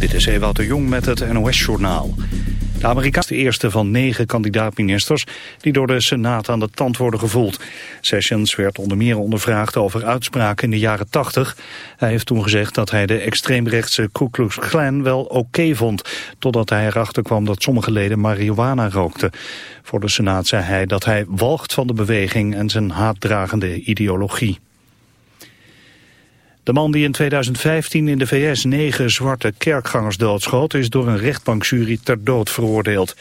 Dit is Ewout de Jong met het NOS-journaal. De Amerikaan is de eerste van negen kandidaat-ministers die door de Senaat aan de tand worden gevoeld. Sessions werd onder meer ondervraagd over uitspraken in de jaren 80. Hij heeft toen gezegd dat hij de extreemrechtse Ku Klux Klan wel oké vond, totdat hij erachter kwam dat sommige leden marihuana rookten. Voor de Senaat zei hij dat hij walgt van de beweging en zijn haatdragende ideologie. De man die in 2015 in de VS negen zwarte kerkgangers doodschoot... is door een rechtbankjury ter dood veroordeeld.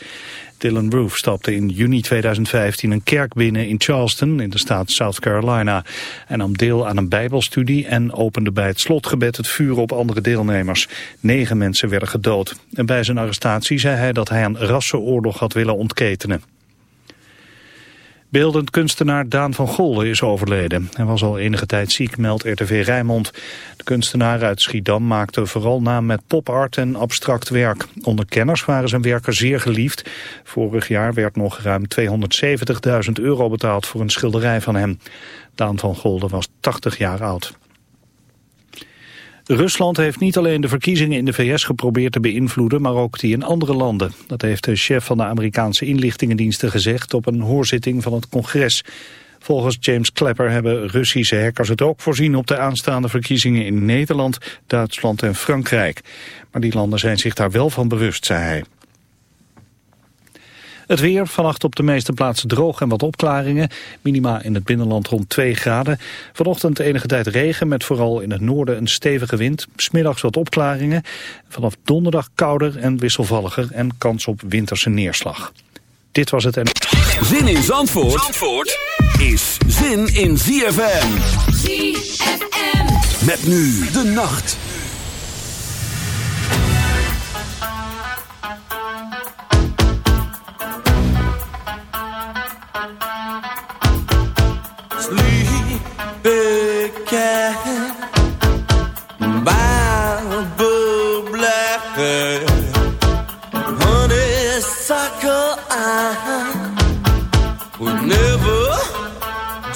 Dylan Roof stapte in juni 2015 een kerk binnen in Charleston in de staat South Carolina. en nam deel aan een bijbelstudie en opende bij het slotgebed het vuur op andere deelnemers. Negen mensen werden gedood. En bij zijn arrestatie zei hij dat hij een rassenoorlog had willen ontketenen. Beeldend kunstenaar Daan van Golden is overleden. Hij was al enige tijd ziek, meldt RTV Rijnmond. De kunstenaar uit Schiedam maakte vooral naam met popart en abstract werk. Onder kenners waren zijn werken zeer geliefd. Vorig jaar werd nog ruim 270.000 euro betaald voor een schilderij van hem. Daan van Golden was 80 jaar oud. Rusland heeft niet alleen de verkiezingen in de VS geprobeerd te beïnvloeden, maar ook die in andere landen. Dat heeft de chef van de Amerikaanse inlichtingendiensten gezegd op een hoorzitting van het congres. Volgens James Clapper hebben Russische hackers het ook voorzien op de aanstaande verkiezingen in Nederland, Duitsland en Frankrijk. Maar die landen zijn zich daar wel van bewust, zei hij. Het weer, vannacht op de meeste plaatsen droog en wat opklaringen. Minima in het binnenland rond 2 graden. Vanochtend enige tijd regen met vooral in het noorden een stevige wind. Smiddags wat opklaringen. Vanaf donderdag kouder en wisselvalliger en kans op winterse neerslag. Dit was het en... Zin in Zandvoort, Zandvoort is zin in ZFM. ZFM. Met nu de nacht.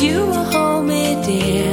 you will hold me dear,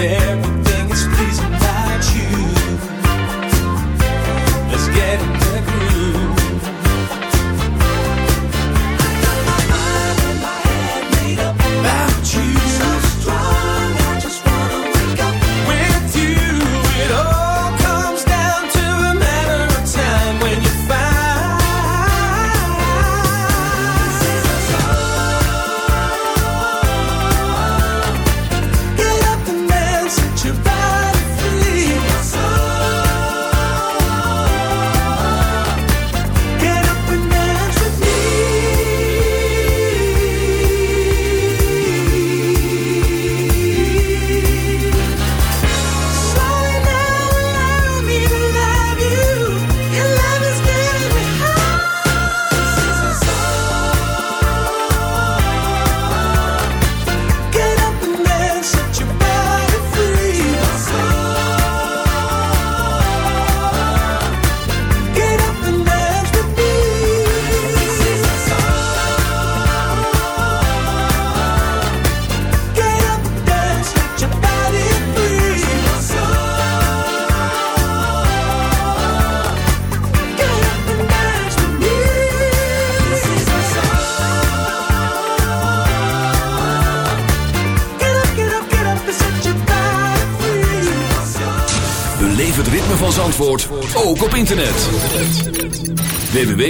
Everything is pleasing about you. Let's get in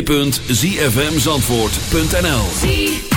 www.zfmzandvoort.nl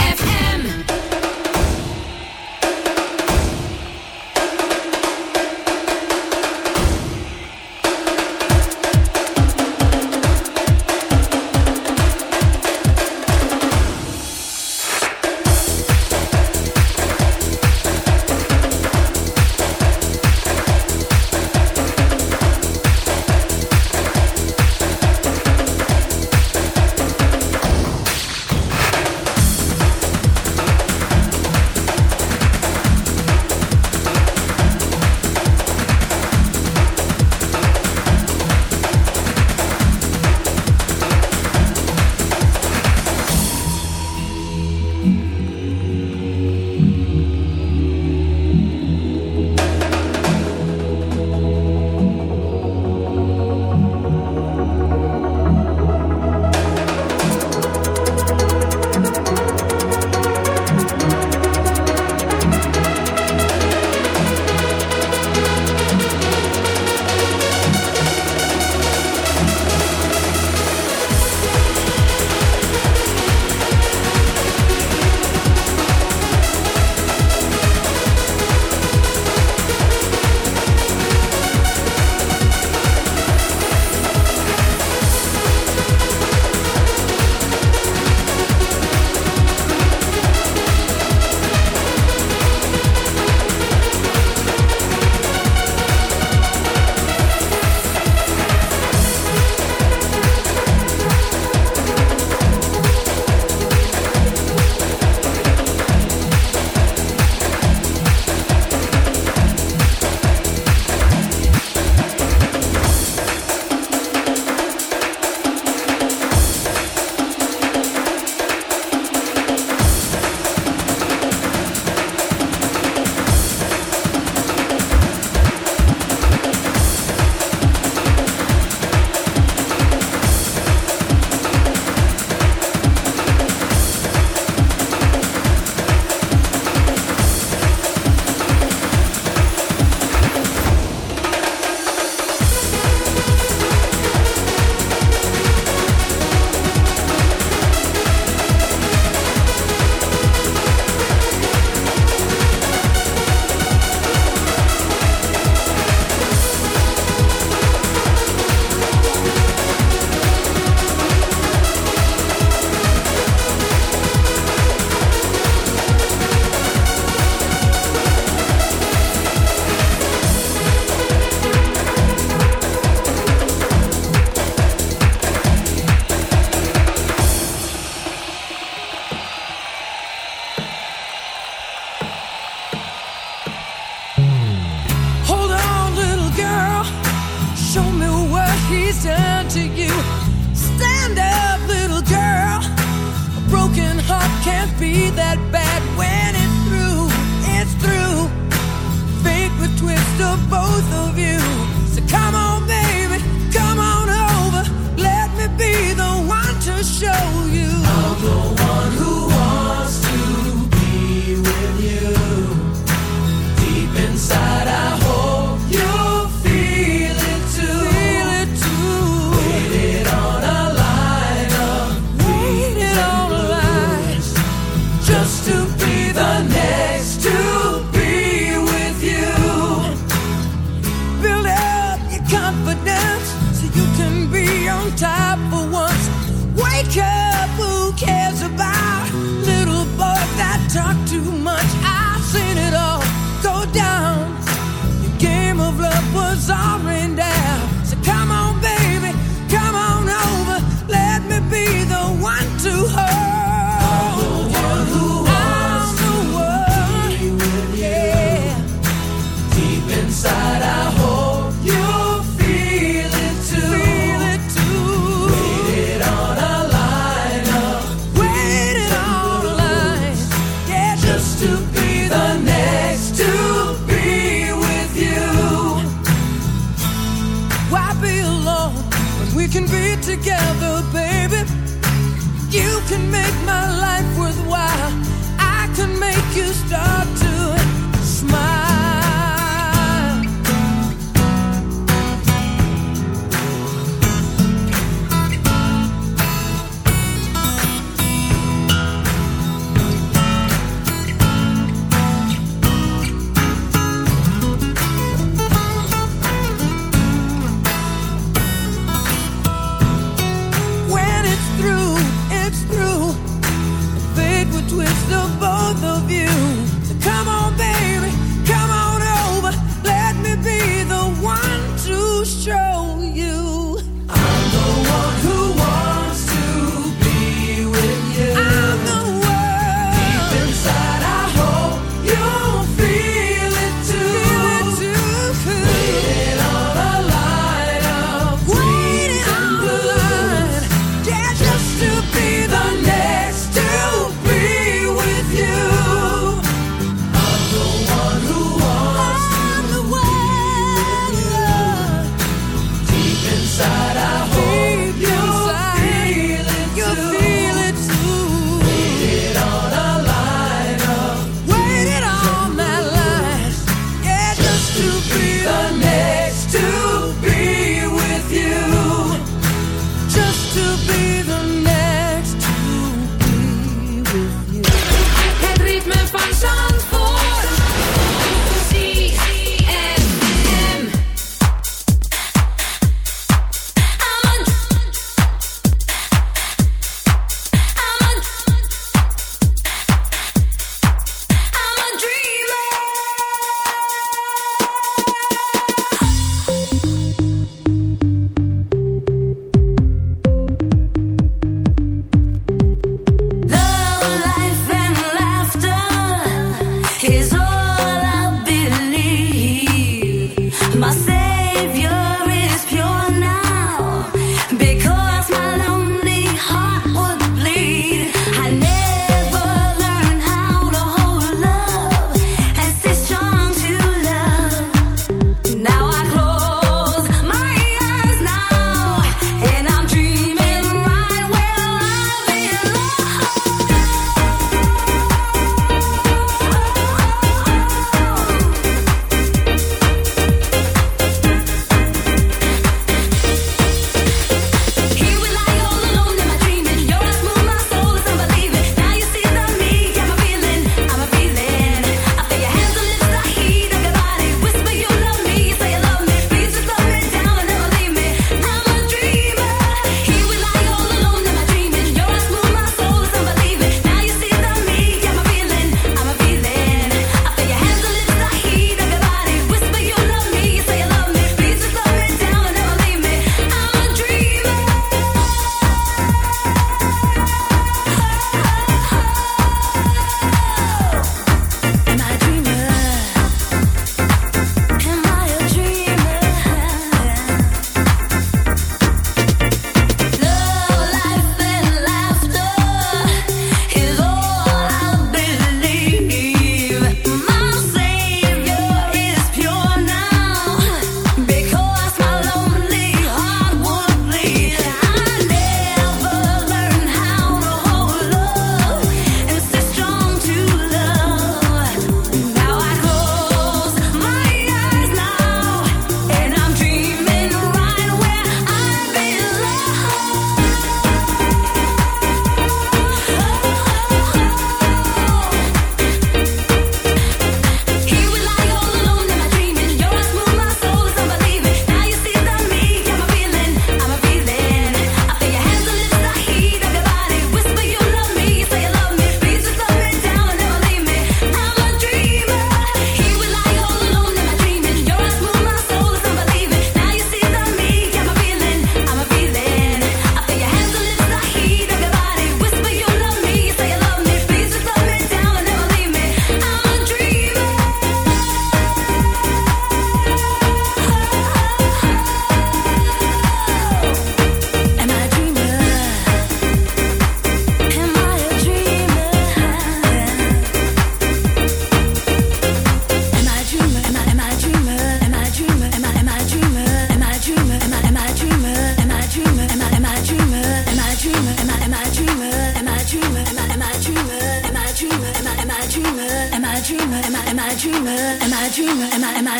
Wake up, who cares about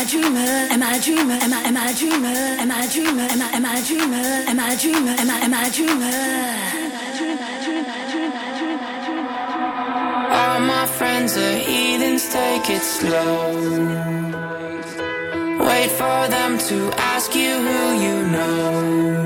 Dreamer? Am I a dreamer? Am I am I a dreamer? Am I a dreamer? Am I am dreamer? Am I a dreamer? Am I am dreamer? All my friends are heathens, take it slow. Wait for them to ask you who you know.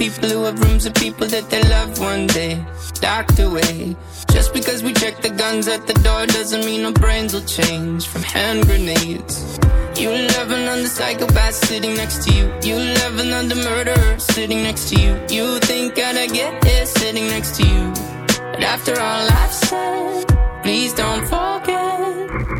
People who have rooms of people that they loved one day. Docked away. Just because we check the guns at the door doesn't mean our brains will change from hand grenades. You loving on the psychopath sitting next to you. You loving on the murderer sitting next to you. You think I'd get here sitting next to you. But after all I've said, please don't forget.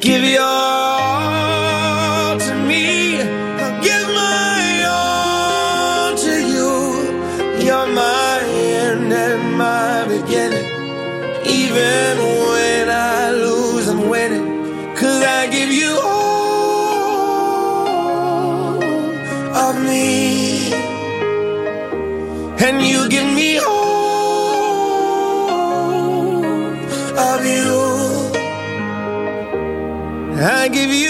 Give your all I give you